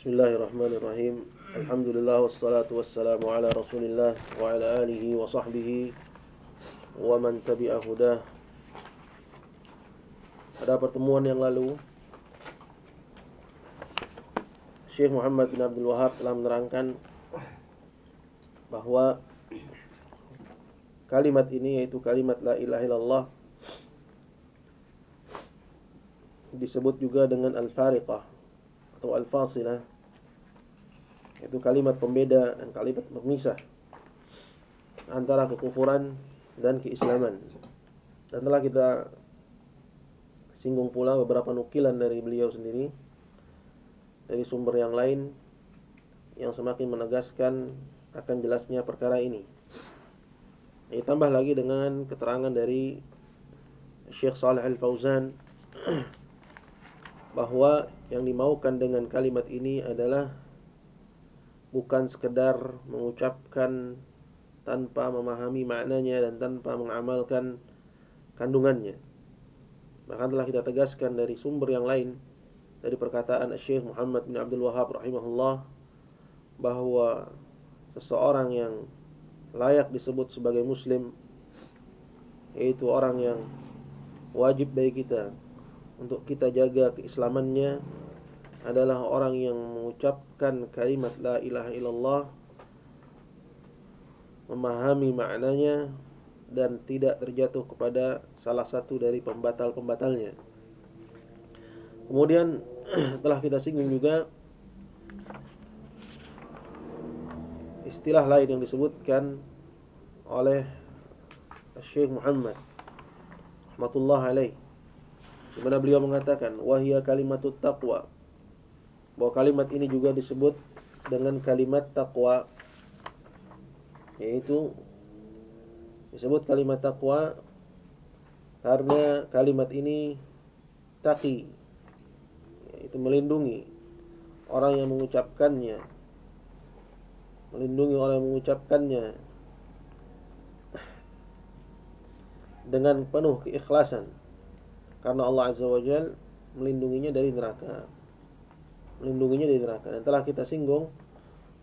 Bismillahirrahmanirrahim. Alhamdulillah wassalatu wassalamu ala Rasulillah wa ala alihi wa sahbihi wa man tabi'a hudah. Pada pertemuan yang lalu Syekh Muhammad bin Abdul Wahab telah menerangkan bahwa kalimat ini yaitu kalimat la ilaha illallah disebut juga dengan al-fariqah atau al-fasilah itu kalimat pembeda dan kalimat pemisah antara kekufuran dan keislaman. Dan telah kita singgung pula beberapa nukilan dari beliau sendiri dari sumber yang lain yang semakin menegaskan akan jelasnya perkara ini. Ditambah lagi dengan keterangan dari Syekh Saleh Al-Fauzan bahwa yang dimaukan dengan kalimat ini adalah bukan sekedar mengucapkan tanpa memahami maknanya dan tanpa mengamalkan kandungannya. Bahkan telah kita tegaskan dari sumber yang lain dari perkataan Syekh Muhammad bin Abdul Wahab rahimahullah bahwa seseorang yang layak disebut sebagai muslim yaitu orang yang wajib bagi kita untuk kita jaga keislamannya adalah orang yang mengucapkan kalimat la ilaha illallah memahami maknanya dan tidak terjatuh kepada salah satu dari pembatal-pembatalnya. Kemudian telah kita singgung juga istilah lain yang disebutkan oleh Syekh Muhammad rahmatullah alaih mana beliau mengatakan wahia kalimatut taqwa. Bahwa kalimat ini juga disebut dengan kalimat taqwa. Yaitu disebut kalimat taqwa karena kalimat ini taqi. Yaitu melindungi orang yang mengucapkannya. Melindungi orang yang mengucapkannya. Dengan penuh keikhlasan karena Allah Azza wa Jal melindunginya dari neraka. Melindunginya dari neraka. Dan telah kita singgung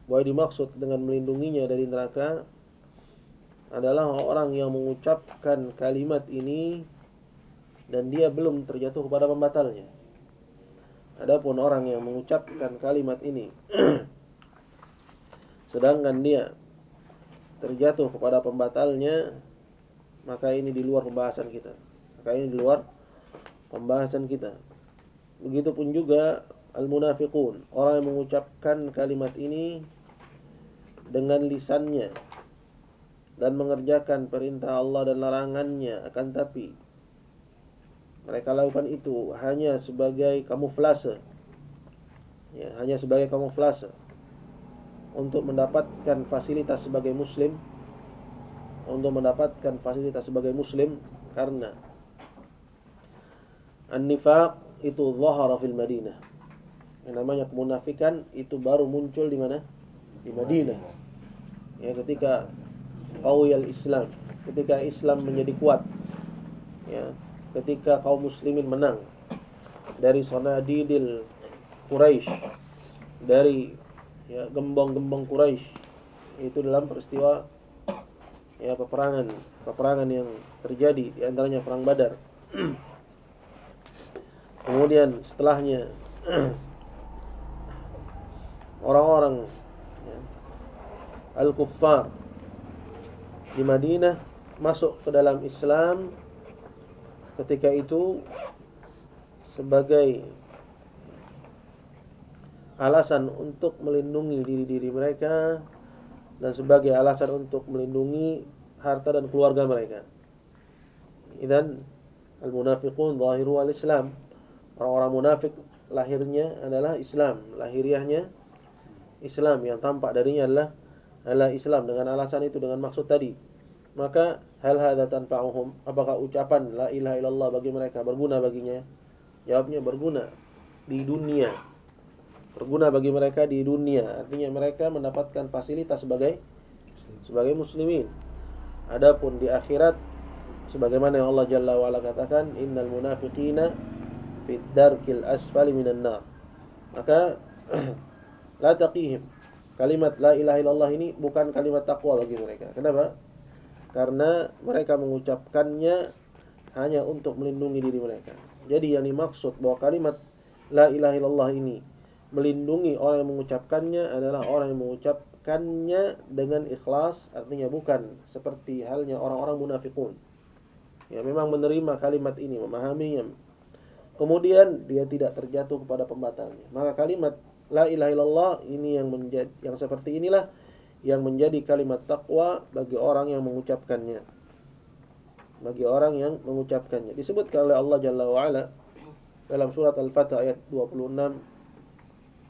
bahwa dimaksud dengan melindunginya dari neraka adalah orang yang mengucapkan kalimat ini dan dia belum terjatuh kepada pembatalnya. Adapun orang yang mengucapkan kalimat ini sedangkan dia terjatuh kepada pembatalnya maka ini di luar pembahasan kita. Maka ini di luar pembahasan kita. Begitupun juga al-munafiqun, orang yang mengucapkan kalimat ini dengan lisannya dan mengerjakan perintah Allah dan larangannya akan tapi mereka lakukan itu hanya sebagai kamuflase ya, hanya sebagai kamuflase untuk mendapatkan fasilitas sebagai muslim untuk mendapatkan fasilitas sebagai muslim karena An-nifaq itu zahara fil Madinah. Yang namanya kemunafikan itu baru muncul di mana? Di Madinah. Ya ketika qawiyal Islam, ketika Islam menjadi kuat. Ya, ketika kaum muslimin menang dari sonadidil Quraisy, dari ya gembong-gembong Quraisy itu dalam peristiwa ya peperangan peperangan yang terjadi di antaranya perang Badar Kemudian setelahnya orang-orang ya, al-kuffar di Madinah masuk ke dalam Islam ketika itu sebagai alasan untuk melindungi diri-diri mereka dan sebagai alasan untuk melindungi harta dan keluarga mereka. Dan al-munafiqun zahiru al-Islam Orang-orang munafik lahirnya adalah Islam, lahiriahnya Islam yang tampak darinya adalah adalah Islam dengan alasan itu dengan maksud tadi. Maka hal hadza tanfa'uhum? Apakah ucapan la ilaha illallah bagi mereka berguna baginya? Jawabnya berguna di dunia. Berguna bagi mereka di dunia. Artinya mereka mendapatkan fasilitas sebagai sebagai muslimin. Adapun di akhirat sebagaimana yang Allah Jalla wa ala katakan innal munafiqina fid darkil asfali minan nar. Maka la taqihim. Kalimat la ilaha illallah ini bukan kalimat takwa bagi mereka. Kenapa? Karena mereka mengucapkannya hanya untuk melindungi diri mereka. Jadi yang dimaksud bahwa kalimat la ilaha illallah ini melindungi orang yang mengucapkannya adalah orang yang mengucapkannya dengan ikhlas, artinya bukan seperti halnya orang-orang munafikun. Ya memang menerima kalimat ini, memahaminya. Kemudian dia tidak terjatuh kepada pembatalnya. Maka kalimat La ilaha illallah ini yang menjadi yang seperti inilah yang menjadi kalimat takwa bagi orang yang mengucapkannya. Bagi orang yang mengucapkannya. Disebutkan oleh Allah Jalla wa ala dalam surat Al-Fatah ayat 26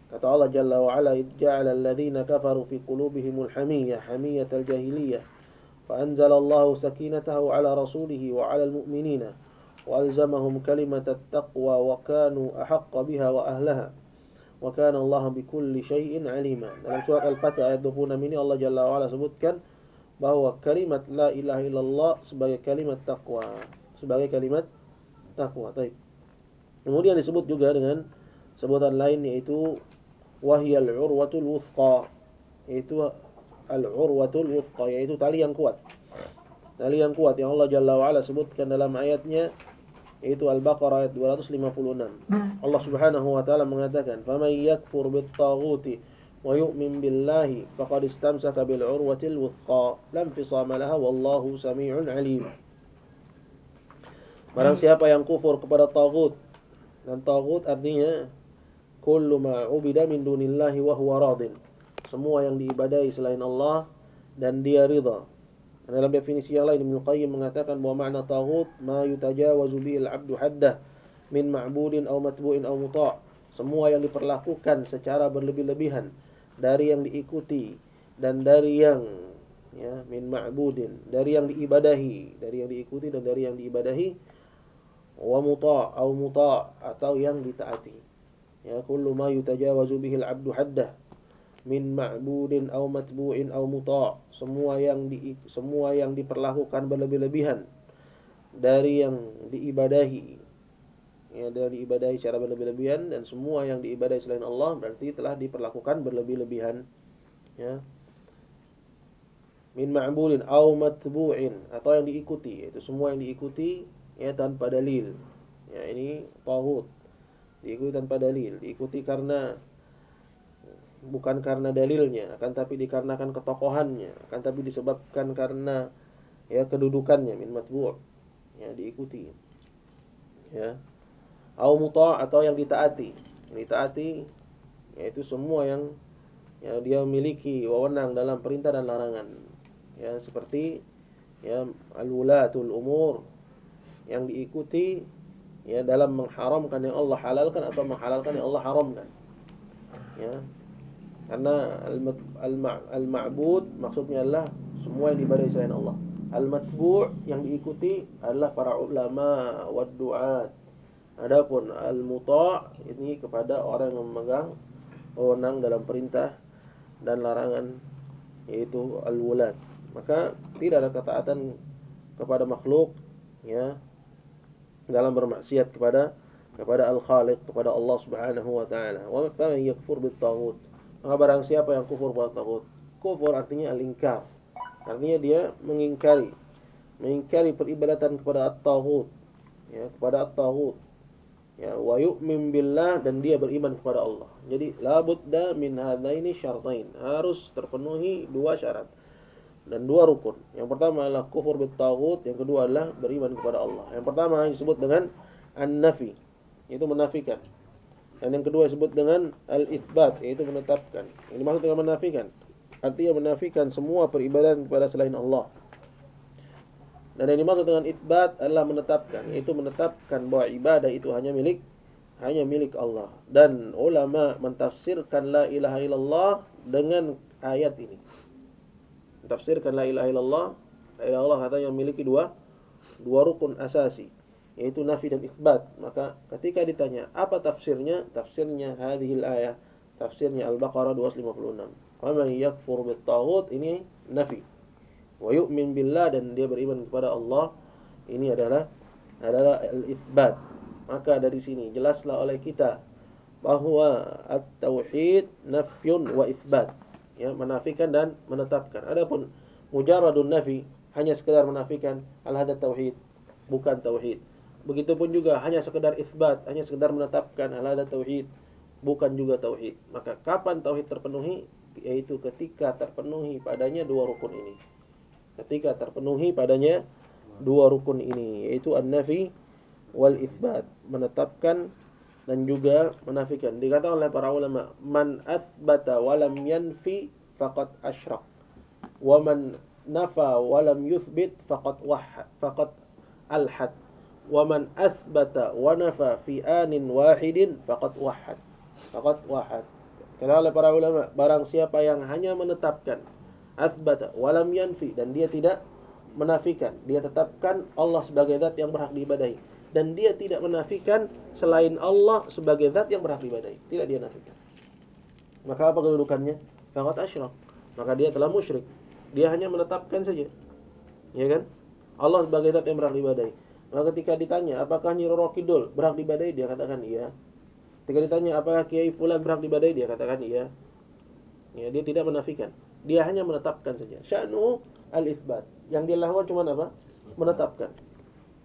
kata Allah Jalla wa ala ja'ala alladhina kafaru fi qulubihimul hamiyah hamiyatal jahiliyah fa anzalallahu sakinatahu ala rasulihi wa ala al-mu'minina wa kanu ahaqqa biha wa ahlaha wa kana Allah bikulli syai'in alima. Dalam surat Al-Fatih ayat 26 ini Allah Jalla wa ala sebutkan bahwa kalimat la ilaha illallah sebagai kalimat takwa, sebagai kalimat takwa. Baik. Kemudian disebut juga dengan sebutan lain yaitu wahyal urwatul wuthqa, yaitu al-urwatul wuthqa yaitu tali yang kuat. Tali yang kuat yang Allah Jalla wa ala sebutkan dalam ayatnya yaitu Al-Baqarah ayat 256. Hmm. Allah Subhanahu wa taala mengatakan, "Faman yakfur bit-taghuti wa yu'min billahi faqad istamsaka bil 'urwatil wuthqa, lam fisama laha wallahu samii'un 'alim." Barang hmm. siapa yang kufur kepada tagut dan tagut artinya kullu ma ubida min dunillahi wa huwa radin. Semua yang diibadahi selain Allah dan dia ridha dalam definisi yang lain Ibnu Qayyim mengatakan bahwa makna taghut ma yutajawazu bihi al-'abdu haddah min ma'budin aw matbu'in aw muta'. Semua yang diperlakukan secara berlebih-lebihan dari yang diikuti dan dari yang ya min ma'budin, dari yang diibadahi, dari yang diikuti dan dari yang diibadahi wa muta' aw muta' atau yang ditaati. Ya kullu ma yutajawazu al-'abdu haddah min ma'budin aw matbu'in aw muta' semua yang di semua yang diperlakukan berlebih-lebihan dari yang diibadahi. Ya dari ibadahi secara berlebih-lebihan dan semua yang diibadahi selain Allah berarti telah diperlakukan berlebih-lebihan. Ya. Min ma'budin aw matbu'in atau yang diikuti itu semua yang diikuti ya tanpa dalil. Ya ini tauhid. Diikuti tanpa dalil. Diikuti karena bukan karena dalilnya, akan tapi dikarenakan ketokohannya, akan tapi disebabkan karena ya kedudukannya min matbu' ya diikuti. Ya. Au muta' atau yang ditaati. Yang ditaati yaitu semua yang ya dia memiliki wewenang dalam perintah dan larangan. Ya, seperti ya al-wulatul umur yang diikuti ya dalam mengharamkan yang Allah halalkan atau menghalalkan yang Allah haramkan. Ya, karena al-ma'bud maksudnya adalah semua yang diibadahi selain Allah. Al-matbu' yang diikuti adalah para ulama wa du'at. Adapun al-muta' ini kepada orang yang memegang wewenang dalam perintah dan larangan yaitu al-wulad. Maka tidak ada ketaatan kepada makhluk ya dalam bermaksiat kepada kepada al-khaliq kepada Allah Subhanahu wa taala. Wa man yakfur bit-taghut maka barang siapa yang kufur pada tagut. Kufur artinya al-inkar. Artinya dia mengingkari. Mengingkari peribadatan kepada at-taghut. Ya, kepada at-taghut. Ya, wa yu'min billah dan dia beriman kepada Allah. Jadi la budda min hadaini syartain. Harus terpenuhi dua syarat dan dua rukun. Yang pertama adalah kufur bit taghut, yang kedua adalah beriman kepada Allah. Yang pertama disebut dengan an-nafi, itu menafikan. Dan yang kedua disebut dengan al-itsbat, yaitu menetapkan. Ini maksud dengan menafikan. Artinya menafikan semua peribadatan kepada selain Allah. Dan yang dimaksud dengan itbat adalah menetapkan, yaitu menetapkan bahwa ibadah itu hanya milik hanya milik Allah. Dan ulama mentafsirkan la ilaha illallah dengan ayat ini. Mentafsirkan la ilaha illallah, la ilaha illallah katanya memiliki dua dua rukun asasi yaitu nafi dan isbat. Maka ketika ditanya apa tafsirnya? Tafsirnya hadhil ayah. Tafsirnya Al-Baqarah 256. Wa man yakfur bit ini nafi. Wa yu'min billah dan dia beriman kepada Allah. Ini adalah adalah al-isbat. Maka dari sini jelaslah oleh kita bahwa at-tauhid nafyun wa itsbat. Ya, menafikan dan menetapkan. Adapun mujarradun nafi hanya sekedar menafikan al hada tauhid, bukan tauhid. Begitupun juga hanya sekedar isbat, hanya sekedar menetapkan al hada tauhid, bukan juga tauhid. Maka kapan tauhid terpenuhi? Yaitu ketika terpenuhi padanya dua rukun ini. Ketika terpenuhi padanya dua rukun ini, yaitu an-nafi wal isbat, menetapkan dan juga menafikan. Dikatakan oleh para ulama, man athbata wa lam yanfi faqad asyrak. Wa man nafa wa lam yuthbit faqad wahad, faqad alhad. Wa man athbata wa nafa fi anin wahidin faqad wahad. Faqad wahad. Oleh para ulama, barang siapa yang hanya menetapkan athbata wa lam yanfi dan dia tidak menafikan, dia tetapkan Allah sebagai zat yang berhak diibadahi dan dia tidak menafikan selain Allah sebagai zat yang berhak diibadahi. Tidak dia nafikan. Maka apa kedudukannya? Faqad asyrak. Maka dia telah musyrik. Dia hanya menetapkan saja. Ya kan? Allah sebagai zat yang berhak diibadahi. Maka ketika ditanya, apakah Nyi Roro Kidul berhak diibadahi? Dia katakan iya. Ketika ditanya, apakah Kiai Fulan berhak diibadahi? Dia katakan iya. Ya, dia tidak menafikan. Dia hanya menetapkan saja. Sya'nu al-itsbat. Yang dia lakukan cuma apa? Menetapkan.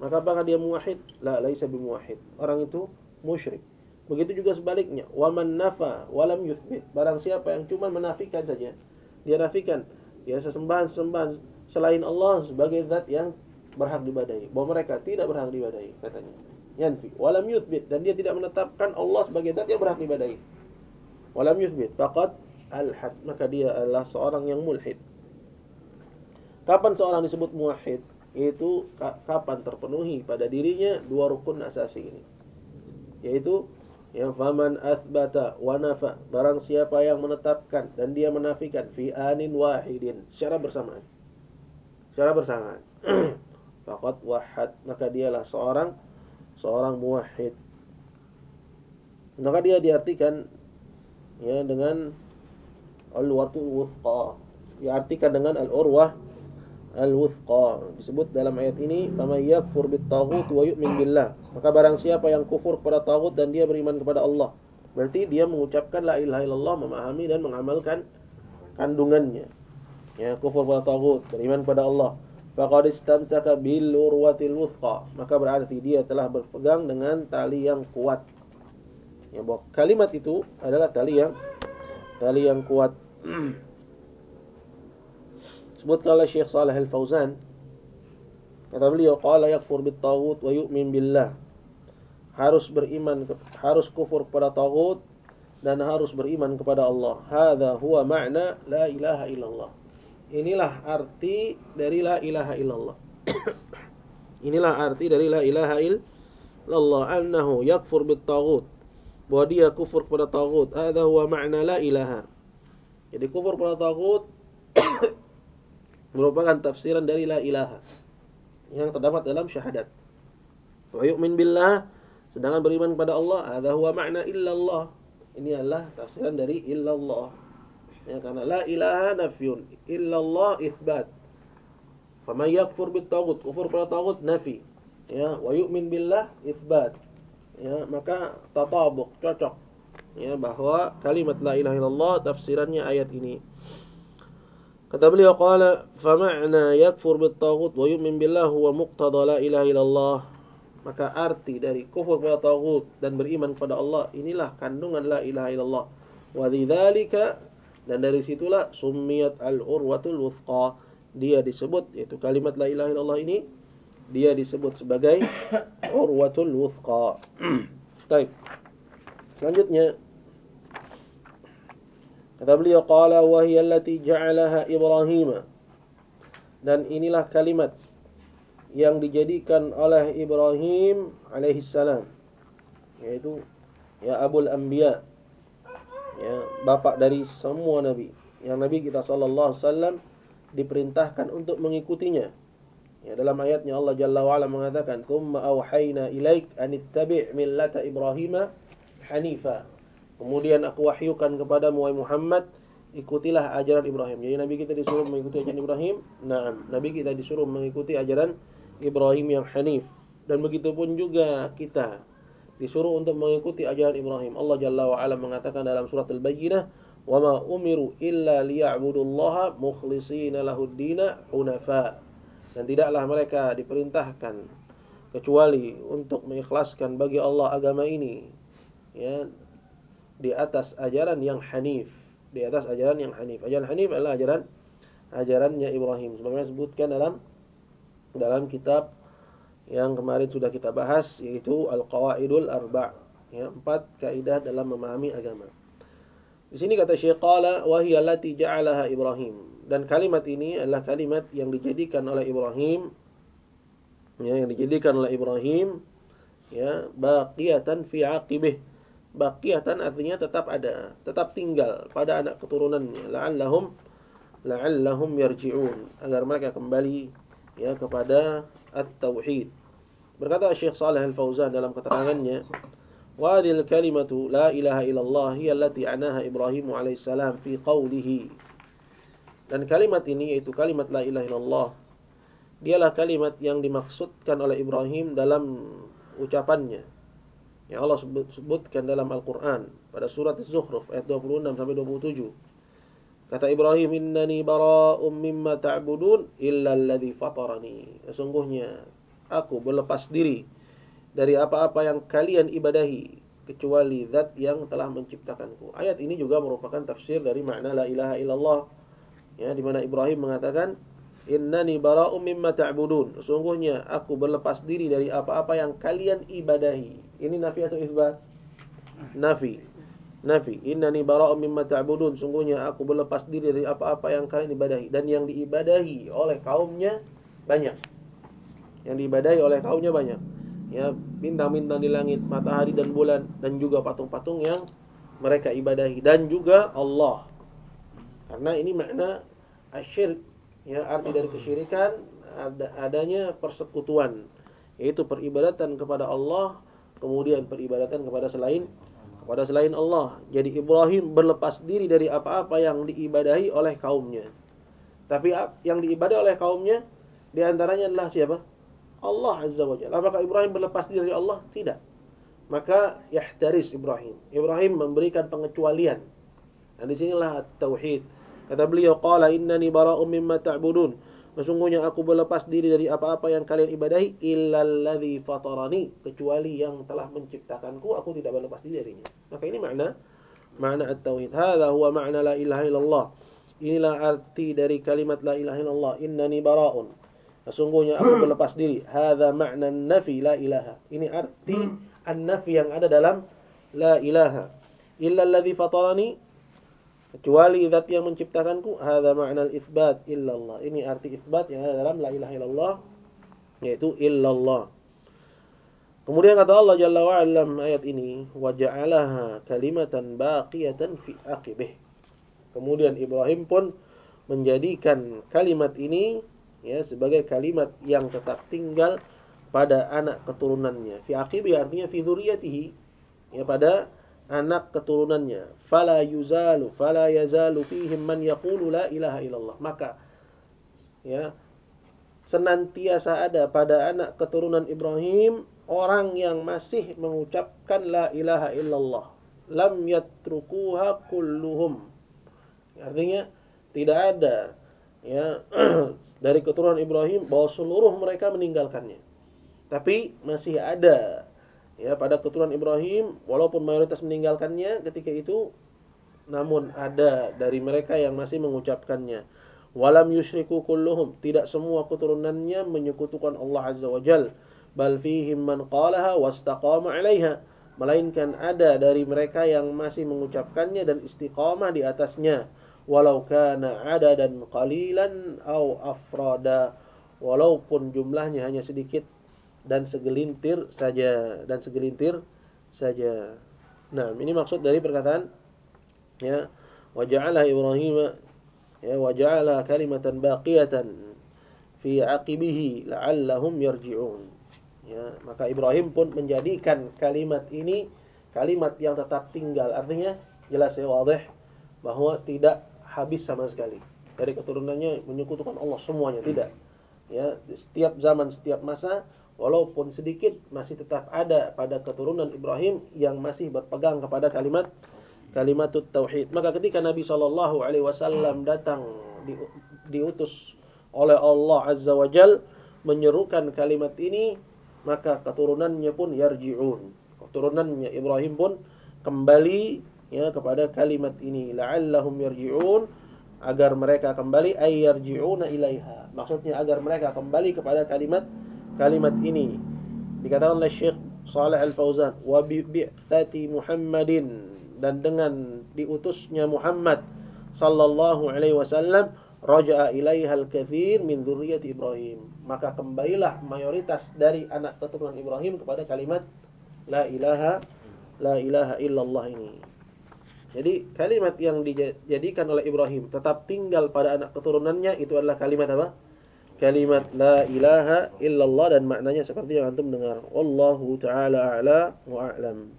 Maka apakah dia muwahhid? La, laisa bimuwahhid. Orang itu musyrik. Begitu juga sebaliknya. Wa man nafa wa lam yuthbit. Barang siapa yang cuma menafikan saja. Dia nafikan ya sesembahan-sesembahan selain Allah sebagai zat yang berhak dibadai. Bahwa mereka tidak berhak dibadai katanya. Yanfi wa lam yuthbit dan dia tidak menetapkan Allah sebagai zat yang berhak dibadai. Wa lam yuthbit faqad al-had. Maka dia adalah seorang yang mulhid. Kapan seorang disebut muwahhid? itu kapan terpenuhi pada dirinya dua rukun asasi ini yaitu yang faman athbata wa nafa barang siapa yang menetapkan dan dia menafikan fi anin wahidin secara bersamaan secara bersamaan faqad wahad. Maka dialah seorang seorang muwahhid. Maka dia diartikan ya dengan al-watul wuthqa. Diartikan dengan al-urwah al-wuthqa. Disebut dalam ayat ini faman yakfur bit-taghut wa yu'min billah. Maka barang siapa yang kufur kepada tagut dan dia beriman kepada Allah berarti dia mengucapkan la ilaha illallah memahami dan mengamalkan kandungannya. Ya kufur kepada tagut beriman kepada Allah faqad istamsaka bil urwatil wuthqa. Maka berarti dia telah berpegang dengan tali yang kuat. Ya bahwa kalimat itu adalah tali yang tali yang kuat. Sebutkan oleh Syekh Saleh Al-Fauzan. Kata beliau qala yakfur bit taghut wa yu'min billah. Harus beriman harus kufur kepada taghut dan harus beriman kepada Allah. Hadza huwa ma'na la ilaha illallah inilah arti dari la ilaha illallah inilah arti dari la ilaha illallah annahu yakfur bit taghut bahwa dia kufur kepada taghut hadza huwa ma'na la ilaha jadi kufur kepada taghut merupakan tafsiran dari la ilaha yang terdapat dalam syahadat. Wa yu'min billah sedangkan beriman kepada Allah, hadza huwa makna illallah. Ini adalah tafsiran dari illallah. Ya karena la ilaha nafyun, illallah itsbat. Faman yakfur bit tagut, kufur pada tagut nafi. Ya, wa yu'min billah itsbat. Ya, maka tatabuk, cocok. Ya, bahwa kalimat la ilaha illallah tafsirannya ayat ini. Kata beliau qala fama'na yakfur bit taghut wa yu'min billah huwa muqtada la ilaha illallah. Maka arti dari kufur kepada taghut dan beriman kepada Allah inilah kandungan la ilaha illallah. Wa dan dari situlah summiyat al-urwatul wuthqa. Dia disebut yaitu kalimat la ilaha illallah ini dia disebut sebagai urwatul wuthqa. Baik. Selanjutnya Kata beliau qala wa hiya allati ja'alaha Ibrahim. Dan inilah kalimat yang dijadikan oleh Ibrahim alaihi salam yaitu ya Abul Anbiya ya bapak dari semua nabi. Yang nabi kita sallallahu alaihi wasallam diperintahkan untuk mengikutinya. Ya dalam ayatnya Allah Jalla wa ala mengatakan, "Tsumma auhayna ilaik an ittabi' millata Ibrahim hanifa." Kemudian aku wahyukan kepada Muhammad, ikutilah ajaran Ibrahim. Jadi Nabi kita disuruh mengikuti ajaran Ibrahim. Nah, Nabi kita disuruh mengikuti ajaran Ibrahim yang hanif. Dan begitu pun juga kita disuruh untuk mengikuti ajaran Ibrahim. Allah Jalla wa ala mengatakan dalam surat Al-Bayyinah, "Wa ma umiru illa liya'budullaha mukhlishina lahud-dina hunafa." Dan tidaklah mereka diperintahkan kecuali untuk mengikhlaskan bagi Allah agama ini ya di atas ajaran yang hanif, di atas ajaran yang hanif. Ajaran hanif adalah ajaran ajarannya Ibrahim. Sebagaimana disebutkan dalam dalam kitab yang kemarin sudah kita bahas yaitu Al-Qawaidul Arba' ya empat kaidah dalam memahami agama di sini kata Syekh qala wa hiya allati ja'alaha Ibrahim. Dan kalimat ini adalah kalimat yang dijadikan oleh Ibrahim ya yang dijadikan oleh Ibrahim ya baqiyatan fi aqibih. Baqiyatan artinya tetap ada, tetap tinggal pada anak keturunannya. La'allahum la'allahum yarji'un agar mereka kembali ya kepada at-tauhid. Berkata Syekh Saleh Al-Fauzan dalam keterangannya, "Wadil kalimatu la ilaha illallah hiya allati anaha Ibrahim alaihissalam fi qawlihi." Dan kalimat ini yaitu kalimat la ilaha illallah dialah kalimat yang dimaksudkan oleh Ibrahim dalam ucapannya yang Allah sebutkan dalam Al-Qur'an pada surat Az-Zukhruf ayat 26 sampai 27 kata Ibrahim innani bara'um mimma ta'budun illa alladhi fatarani sesungguhnya aku berlepas diri dari apa-apa yang kalian ibadahi kecuali zat yang telah menciptakanku. Ayat ini juga merupakan tafsir dari makna la ilaha illallah. Ya, di mana Ibrahim mengatakan Innani bara'um mimma ta'budun. Sesungguhnya aku berlepas diri dari apa-apa yang kalian ibadahi. Ini nafi atau isbat? Nafi. Nafi. Innani bara'um mimma ta'budun. Sungguhnya aku berlepas diri dari apa-apa yang kalian ibadahi dan yang diibadahi oleh kaumnya banyak. Yang diibadahi oleh kaumnya banyak ya bintang-bintang di langit, matahari dan bulan dan juga patung-patung yang mereka ibadahi dan juga Allah. Karena ini makna asyirk ya arti dari kesyirikan ada, adanya persekutuan yaitu peribadatan kepada Allah kemudian peribadatan kepada selain kepada selain Allah. Jadi Ibrahim berlepas diri dari apa-apa yang diibadahi oleh kaumnya. Tapi yang diibadahi oleh kaumnya di antaranya adalah siapa? Allah Azza wa Jalla. Apakah Ibrahim berlepas diri dari Allah? Tidak. Maka yahtaris Ibrahim. Ibrahim memberikan pengecualian. Dan di sinilah tauhid. Kata beliau, qala innani bara'um mimma ta'budun. Sesungguhnya aku berlepas diri dari apa-apa yang kalian ibadahi illalladzi fatarani kecuali yang telah menciptakanku aku tidak berlepas diri darinya. Maka ini makna makna at-tauhid. Hadza huwa makna la ilaha illallah. Inilah arti dari kalimat la ilaha illallah. Innani bara'un Sesungguhnya aku berlepas diri. Hadza makna nafi la ilaha. Ini arti hmm. an-nafi yang ada dalam la ilaha. Illa alladhi fatarani kecuali zat yang menciptakanku. Hadza makna al-itsbat illallah. Ini arti itsbat yang ada dalam la ilaha illallah yaitu illallah. Kemudian kata Allah Jalla wa dalam ayat ini, wa ja'alaha kalimatan baqiyatan fi aqibih. Kemudian Ibrahim pun menjadikan kalimat ini ya sebagai kalimat yang tetap tinggal pada anak keturunannya. Fi aqibi artinya fi dzurriyyatihi ya pada anak keturunannya. Fala yuzalu fala yazalu fihim man yaqulu la ilaha illallah. Maka ya senantiasa ada pada anak keturunan Ibrahim orang yang masih mengucapkan la ilaha illallah. Lam yatrukuha kulluhum. Artinya tidak ada ya dari keturunan Ibrahim bahwa seluruh mereka meninggalkannya. Tapi masih ada ya pada keturunan Ibrahim walaupun mayoritas meninggalkannya ketika itu namun ada dari mereka yang masih mengucapkannya. Walam yusyriku kulluhum, tidak semua keturunannya menyekutukan Allah Azza wa Jal. Bal fihim man qalaha wastaqama 'alaiha. Melainkan ada dari mereka yang masih mengucapkannya dan istiqamah di atasnya walau kana adadan qalilan au afrada walaupun jumlahnya hanya sedikit dan segelintir saja dan segelintir saja. Nah, ini maksud dari perkataan ya wa ja'ala Ibrahim ya wa ja'ala kalimatan baqiyatan fi aqibihi la'allahum yarji'un. Ya, maka Ibrahim pun menjadikan kalimat ini kalimat yang tetap tinggal. Artinya jelas ya wadih bahwa tidak habis sama sekali. Dari keturunannya menyekutukan Allah semuanya tidak. Ya, setiap zaman, setiap masa walaupun sedikit masih tetap ada pada keturunan Ibrahim yang masih berpegang kepada kalimat kalimat tauhid. Maka ketika Nabi Shallallahu alaihi wasallam datang di, diutus oleh Allah Azza wa Jal menyerukan kalimat ini, maka keturunannya pun yarji'un. Keturunannya Ibrahim pun kembali ya kepada kalimat ini, la'allahum yarji'un agar mereka kembali ay ilaiha. Maksudnya agar mereka kembali kepada kalimat kalimat ini. Dikatakan oleh Syekh Saleh Al-Fauzan, wa bi'tsati Muhammadin dan dengan diutusnya Muhammad sallallahu alaihi wasallam raja'a ilaiha al-katsir min dzurriyyati Ibrahim. Maka kembalilah mayoritas dari anak keturunan Ibrahim kepada kalimat la ilaha la ilaha illallah ini. Jadi kalimat yang dijadikan oleh Ibrahim tetap tinggal pada anak keturunannya itu adalah kalimat apa? Kalimat la ilaha illallah dan maknanya seperti yang antum dengar. Wallahu taala a'la wa a'lam.